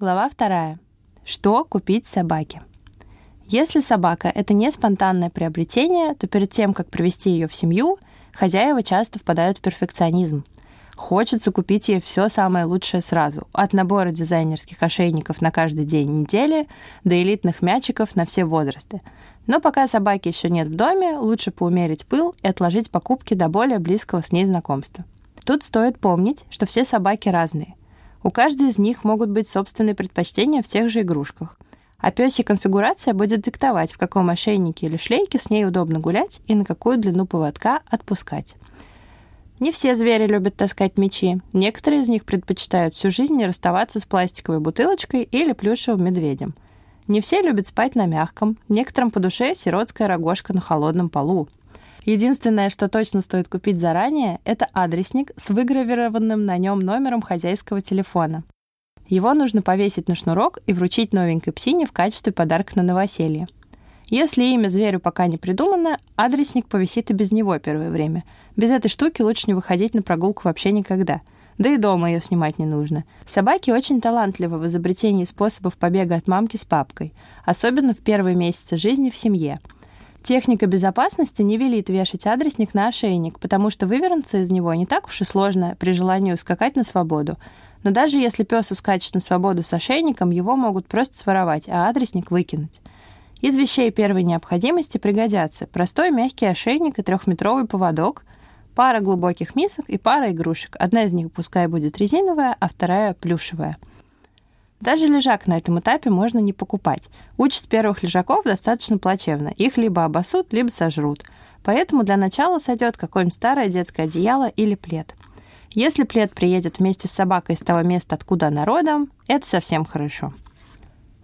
Глава вторая. Что купить собаке? Если собака — это не спонтанное приобретение, то перед тем, как привести ее в семью, хозяева часто впадают в перфекционизм. Хочется купить ей все самое лучшее сразу, от набора дизайнерских ошейников на каждый день недели до элитных мячиков на все возрасты. Но пока собаки еще нет в доме, лучше поумерить пыл и отложить покупки до более близкого с ней знакомства. Тут стоит помнить, что все собаки разные. У каждой из них могут быть собственные предпочтения в тех же игрушках. А пёсья конфигурация будет диктовать, в каком ошейнике или шлейке с ней удобно гулять и на какую длину поводка отпускать. Не все звери любят таскать мечи. Некоторые из них предпочитают всю жизнь не расставаться с пластиковой бутылочкой или плюшевым медведем. Не все любят спать на мягком. Некоторым по душе сиротская рогожка на холодном полу. Единственное, что точно стоит купить заранее, это адресник с выгравированным на нем номером хозяйского телефона. Его нужно повесить на шнурок и вручить новенькой псине в качестве подарка на новоселье. Если имя зверю пока не придумано, адресник повисит и без него первое время. Без этой штуки лучше не выходить на прогулку вообще никогда. Да и дома ее снимать не нужно. Собаки очень талантливы в изобретении способов побега от мамки с папкой, особенно в первые месяцы жизни в семье – Техника безопасности не велит вешать адресник на ошейник, потому что вывернуться из него не так уж и сложно при желании ускакать на свободу. Но даже если пес ускачет на свободу с ошейником, его могут просто своровать, а адресник выкинуть. Из вещей первой необходимости пригодятся простой мягкий ошейник и трехметровый поводок, пара глубоких мисок и пара игрушек. Одна из них пускай будет резиновая, а вторая плюшевая – даже лежак на этом этапе можно не покупать. Участь первых лежаков достаточно плачевна. Их либо обосут, либо сожрут. Поэтому для начала сойдет какое-нибудь старое детское одеяло или плед. Если плед приедет вместе с собакой из того места, откуда она родом, это совсем хорошо.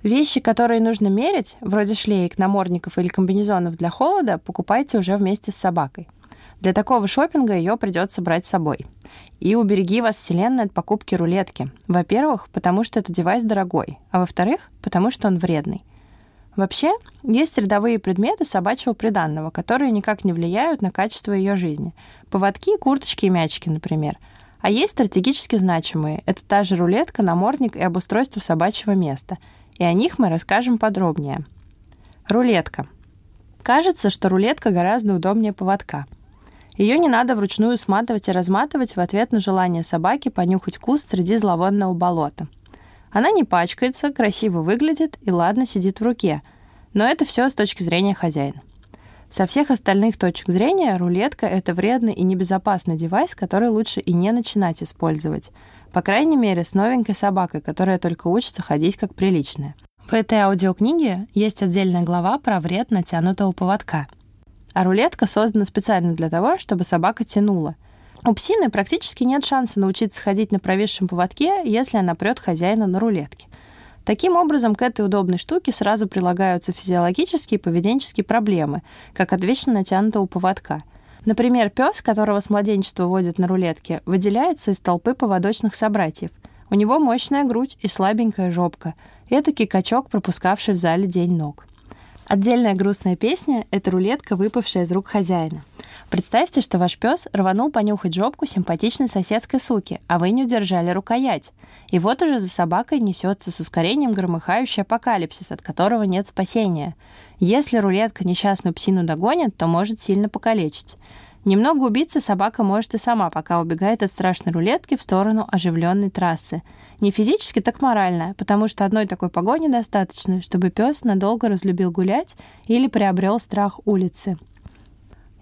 Вещи, которые нужно мерить, вроде шлеек, намордников или комбинезонов для холода, покупайте уже вместе с собакой. Для такого шопинга ее придется брать с собой. И убереги вас, Вселенная, от покупки рулетки. Во-первых, потому что это девайс дорогой, а во-вторых, потому что он вредный. Вообще, есть рядовые предметы собачьего приданного, которые никак не влияют на качество ее жизни. Поводки, курточки и мячики, например. А есть стратегически значимые. Это та же рулетка, намордник и обустройство собачьего места. И о них мы расскажем подробнее. Рулетка. Кажется, что рулетка гораздо удобнее поводка – ее не надо вручную сматывать и разматывать в ответ на желание собаки понюхать куст среди зловонного болота. Она не пачкается, красиво выглядит и ладно сидит в руке. Но это все с точки зрения хозяина. Со всех остальных точек зрения рулетка — это вредный и небезопасный девайс, который лучше и не начинать использовать. По крайней мере, с новенькой собакой, которая только учится ходить как приличная. В этой аудиокниге есть отдельная глава про вред натянутого поводка — а рулетка создана специально для того, чтобы собака тянула. У псины практически нет шанса научиться ходить на провисшем поводке, если она прет хозяина на рулетке. Таким образом, к этой удобной штуке сразу прилагаются физиологические и поведенческие проблемы, как от вечно натянутого поводка. Например, пес, которого с младенчества водят на рулетке, выделяется из толпы поводочных собратьев. У него мощная грудь и слабенькая жопка. Этакий качок, пропускавший в зале день ног. Отдельная грустная песня — это рулетка, выпавшая из рук хозяина. Представьте, что ваш пес рванул понюхать жопку симпатичной соседской суки, а вы не удержали рукоять. И вот уже за собакой несется с ускорением громыхающий апокалипсис, от которого нет спасения. Если рулетка несчастную псину догонит, то может сильно покалечить. Немного убиться собака может и сама, пока убегает от страшной рулетки в сторону оживленной трассы. Не физически, так морально, потому что одной такой погони достаточно, чтобы пес надолго разлюбил гулять или приобрел страх улицы.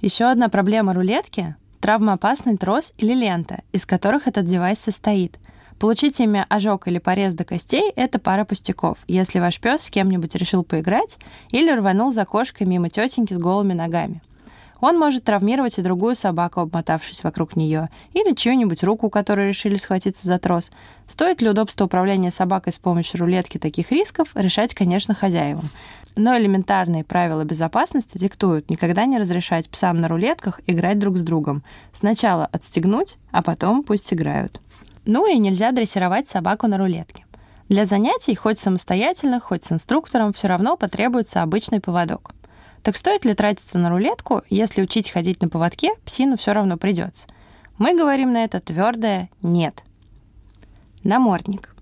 Еще одна проблема рулетки — травмоопасный трос или лента, из которых этот девайс состоит. Получить ими ожог или порез до костей — это пара пустяков, если ваш пес с кем-нибудь решил поиграть или рванул за кошкой мимо тетеньки с голыми ногами — он может травмировать и другую собаку, обмотавшись вокруг нее, или чью-нибудь руку, которой решили схватиться за трос. Стоит ли удобство управления собакой с помощью рулетки таких рисков, решать, конечно, хозяевам. Но элементарные правила безопасности диктуют никогда не разрешать псам на рулетках играть друг с другом. Сначала отстегнуть, а потом пусть играют. Ну и нельзя дрессировать собаку на рулетке. Для занятий, хоть самостоятельно, хоть с инструктором, все равно потребуется обычный поводок. Так стоит ли тратиться на рулетку, если учить ходить на поводке, псину все равно придется? Мы говорим на это твердое «нет». Намордник.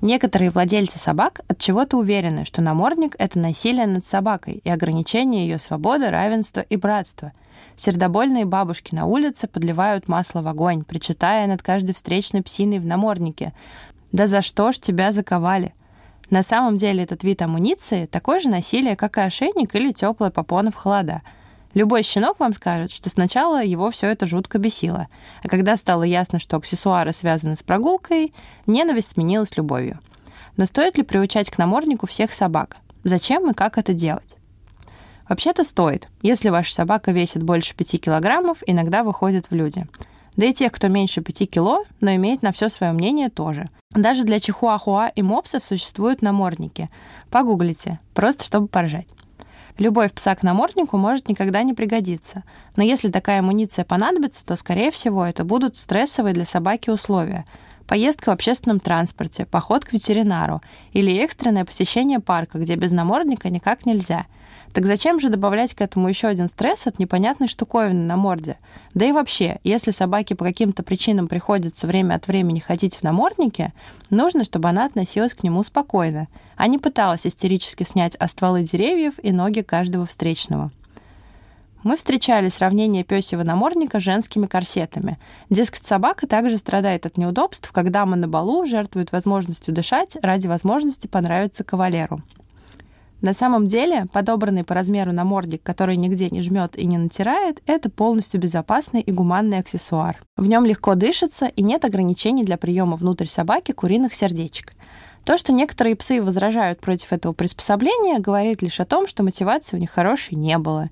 Некоторые владельцы собак от чего-то уверены, что намордник — это насилие над собакой и ограничение ее свободы, равенства и братства. Сердобольные бабушки на улице подливают масло в огонь, причитая над каждой встречной псиной в наморднике. «Да за что ж тебя заковали?» На самом деле этот вид амуниции — такое же насилие, как и ошейник или теплая попона в холода — Любой щенок вам скажет, что сначала его все это жутко бесило, а когда стало ясно, что аксессуары связаны с прогулкой, ненависть сменилась любовью. Но стоит ли приучать к наморднику всех собак? Зачем и как это делать? Вообще-то стоит, если ваша собака весит больше 5 килограммов, иногда выходит в люди. Да и тех, кто меньше 5 кило, но имеет на все свое мнение тоже. Даже для чихуахуа и мопсов существуют намордники. Погуглите, просто чтобы поржать. Любовь пса к наморднику может никогда не пригодиться. Но если такая амуниция понадобится, то, скорее всего, это будут стрессовые для собаки условия. Поездка в общественном транспорте, поход к ветеринару или экстренное посещение парка, где без намордника никак нельзя – так зачем же добавлять к этому еще один стресс от непонятной штуковины на морде? Да и вообще, если собаке по каким-то причинам приходится время от времени ходить в наморднике, нужно, чтобы она относилась к нему спокойно, а не пыталась истерически снять стволы деревьев и ноги каждого встречного. Мы встречали сравнение пёсьего намордника с женскими корсетами. Дескать, собака также страдает от неудобств, когда мы на балу жертвует возможностью дышать ради возможности понравиться кавалеру. На самом деле, подобранный по размеру намордник, который нигде не жмет и не натирает, это полностью безопасный и гуманный аксессуар. В нем легко дышится и нет ограничений для приема внутрь собаки куриных сердечек. То, что некоторые псы возражают против этого приспособления, говорит лишь о том, что мотивации у них хорошей не было.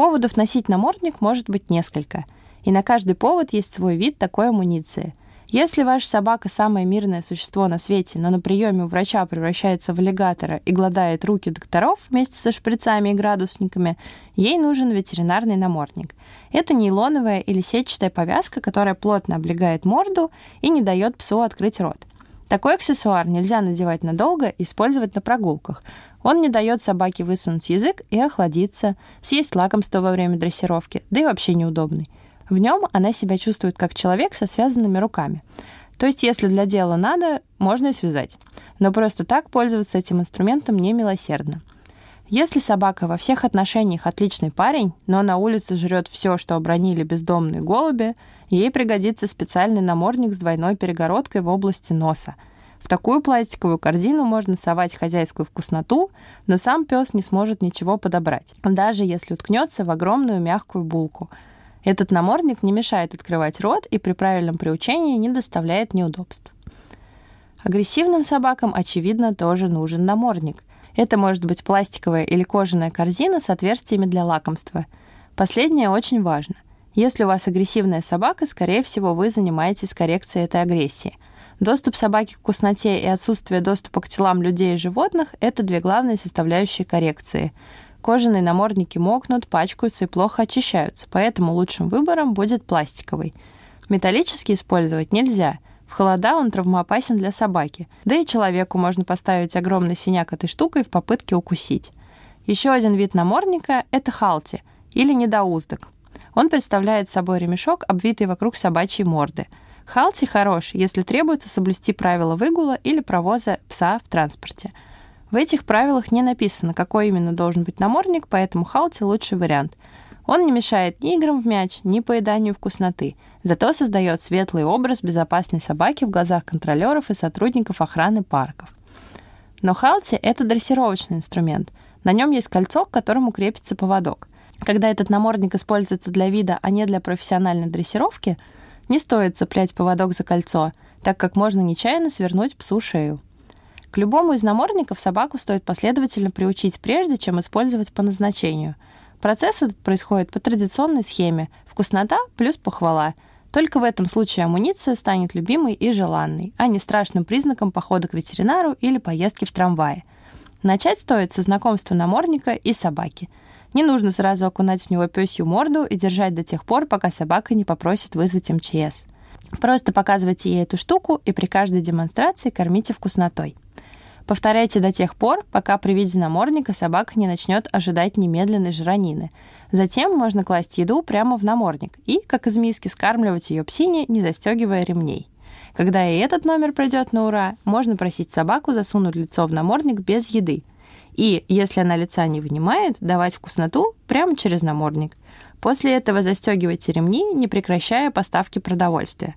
Поводов носить намордник может быть несколько. И на каждый повод есть свой вид такой амуниции. Если ваша собака самое мирное существо на свете, но на приеме у врача превращается в аллигатора и гладает руки докторов вместе со шприцами и градусниками, ей нужен ветеринарный намордник. Это нейлоновая или сетчатая повязка, которая плотно облегает морду и не дает псу открыть рот. Такой аксессуар нельзя надевать надолго и использовать на прогулках. Он не дает собаке высунуть язык и охладиться, съесть лакомство во время дрессировки, да и вообще неудобный. В нем она себя чувствует как человек со связанными руками. То есть, если для дела надо, можно и связать. Но просто так пользоваться этим инструментом не милосердно. Если собака во всех отношениях отличный парень, но на улице жрет все, что обронили бездомные голуби, ей пригодится специальный намордник с двойной перегородкой в области носа. В такую пластиковую корзину можно совать хозяйскую вкусноту, но сам пес не сможет ничего подобрать, даже если уткнется в огромную мягкую булку – этот намордник не мешает открывать рот и при правильном приучении не доставляет неудобств. Агрессивным собакам, очевидно, тоже нужен намордник. Это может быть пластиковая или кожаная корзина с отверстиями для лакомства. Последнее очень важно. Если у вас агрессивная собака, скорее всего, вы занимаетесь коррекцией этой агрессии. Доступ собаки к вкусноте и отсутствие доступа к телам людей и животных – это две главные составляющие коррекции. Кожаные намордники мокнут, пачкаются и плохо очищаются, поэтому лучшим выбором будет пластиковый. Металлический использовать нельзя. В холода он травмоопасен для собаки. Да и человеку можно поставить огромный синяк этой штукой в попытке укусить. Еще один вид намордника – это халти или недоуздок. Он представляет собой ремешок, обвитый вокруг собачьей морды. Халти хорош, если требуется соблюсти правила выгула или провоза пса в транспорте – в этих правилах не написано, какой именно должен быть намордник, поэтому халти лучший вариант. Он не мешает ни играм в мяч, ни поеданию вкусноты, зато создает светлый образ безопасной собаки в глазах контролеров и сотрудников охраны парков. Но халти — это дрессировочный инструмент. На нем есть кольцо, к которому крепится поводок. Когда этот намордник используется для вида, а не для профессиональной дрессировки, не стоит цеплять поводок за кольцо, так как можно нечаянно свернуть псу шею. К любому из намордников собаку стоит последовательно приучить, прежде чем использовать по назначению. Процесс этот происходит по традиционной схеме «вкуснота плюс похвала». Только в этом случае амуниция станет любимой и желанной, а не страшным признаком похода к ветеринару или поездки в трамвае. Начать стоит со знакомства намордника и собаки. Не нужно сразу окунать в него пёсью морду и держать до тех пор, пока собака не попросит вызвать МЧС. Просто показывайте ей эту штуку и при каждой демонстрации кормите вкуснотой. Повторяйте до тех пор, пока при виде намордника собака не начнет ожидать немедленной жранины. Затем можно класть еду прямо в намордник и, как из миски, скармливать ее псине, не застегивая ремней. Когда и этот номер пройдет на ура, можно просить собаку засунуть лицо в намордник без еды. И, если она лица не вынимает, давать вкусноту прямо через намордник. После этого застегивайте ремни, не прекращая поставки продовольствия.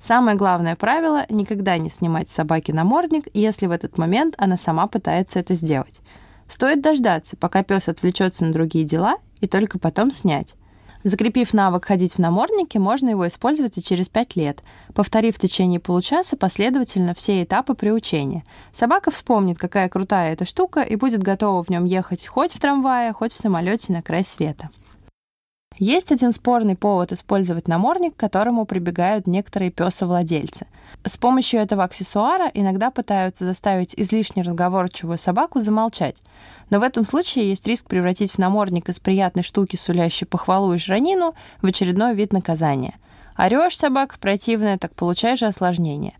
Самое главное правило – никогда не снимать с собаки намордник, если в этот момент она сама пытается это сделать. Стоит дождаться, пока пес отвлечется на другие дела, и только потом снять. Закрепив навык ходить в наморднике, можно его использовать и через 5 лет, повторив в течение получаса последовательно все этапы приучения. Собака вспомнит, какая крутая эта штука, и будет готова в нем ехать хоть в трамвае, хоть в самолете на край света. Есть один спорный повод использовать намордник, к которому прибегают некоторые песовладельцы. С помощью этого аксессуара иногда пытаются заставить излишне разговорчивую собаку замолчать. Но в этом случае есть риск превратить в намордник из приятной штуки, сулящей похвалу и жранину, в очередной вид наказания. Орешь собака противная, так получаешь осложнение.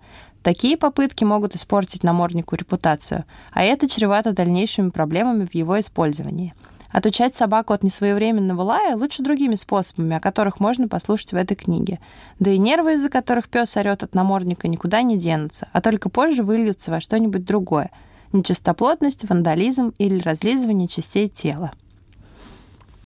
Такие попытки могут испортить наморднику репутацию, а это чревато дальнейшими проблемами в его использовании. Отучать собаку от несвоевременного лая лучше другими способами, о которых можно послушать в этой книге. Да и нервы, из-за которых пес орет от намордника, никуда не денутся, а только позже выльются во что-нибудь другое. Нечистоплотность, вандализм или разлизывание частей тела.